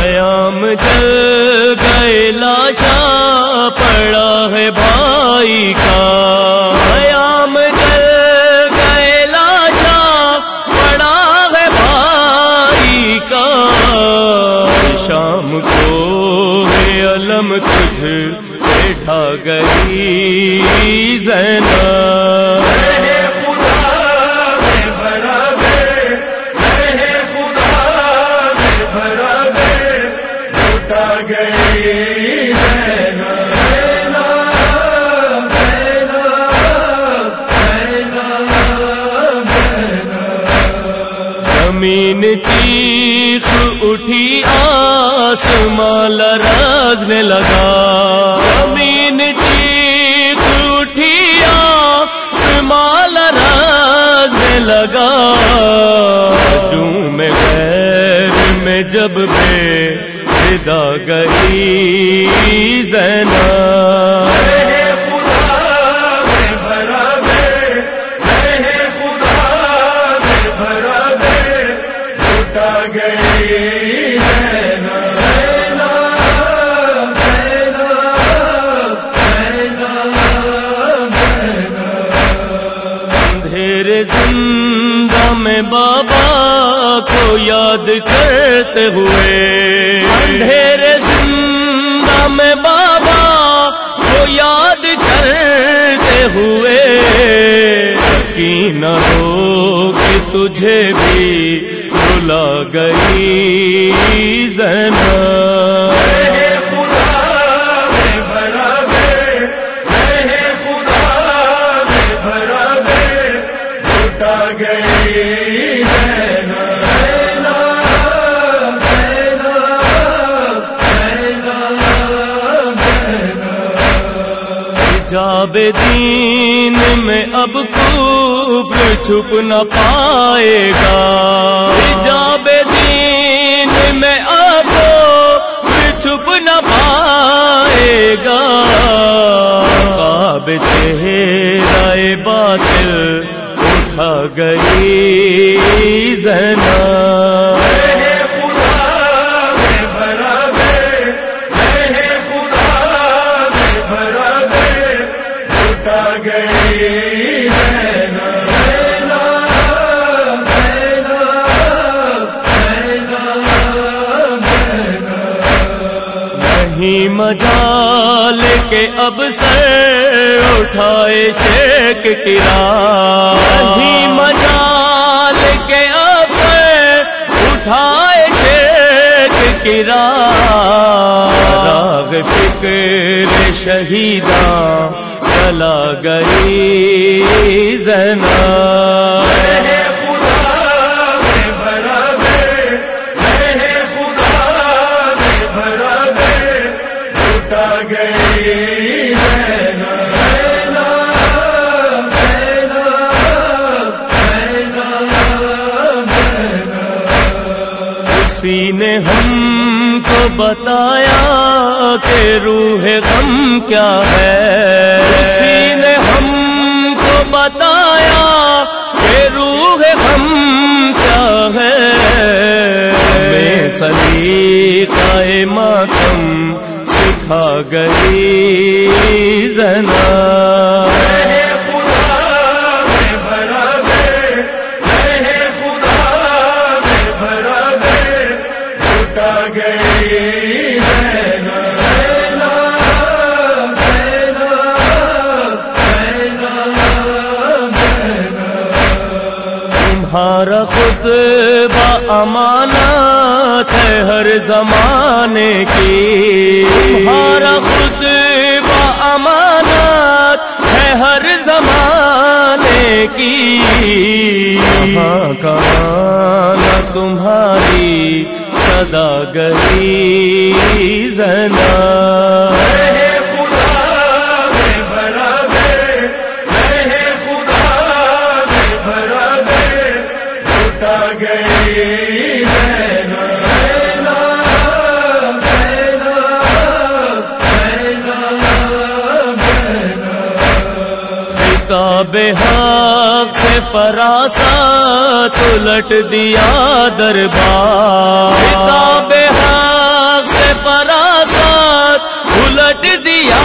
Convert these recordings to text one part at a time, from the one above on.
قیام جل گئے لاشا پڑا ہے بھائی کا۔ قیام جل گئے لاشا پڑا ہے بھائی کا۔ شام کو علم تجھ، بیٹھا گئی زینب۔ زمین چیخ اٹھی آسمان لرزنے لگا۔ زمین چیخ اٹھی آسمان لرزنے لگا۔ جو میں غیر میں جب بے صدا گئی زینب بابا کو یاد کرتے ہوئے اندھیرے زندہ میں بابا کو یاد کرتے ہوئے سکینہ ہو کہ تجھے بھی بلا گئی زینب جاب دین میں اب کفر چھپ نہ پائے گا۔ جاب دین میں آپ چھپ نہ پائے گا۔ کعب چہرائے باطل اٹھا گئی زینب مجال کے اب سر اٹھائے شیک کرا ہی مجال کے اب سر اٹھائے شیک کرا راگ فکر شہیداں چلا گئی زنا۔ نے ہم کو بتایا کہ روح غم کیا ہے سکھا گئی زنا۔ تمہارا خود امانت ہے ہر زمانے کی۔ کی کہاں تمہاری صدا گئی زنا بے حق سے فراسا لٹ دیا دربار۔ بے حق سے فراسا الٹ دیا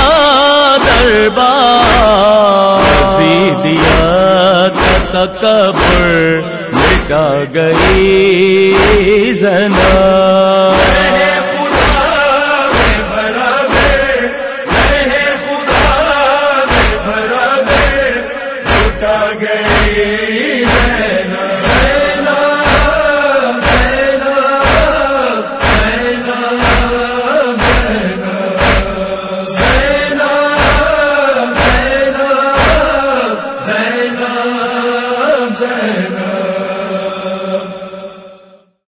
دربار۔ سی دیا تکبر مٹا گئی زنا گئے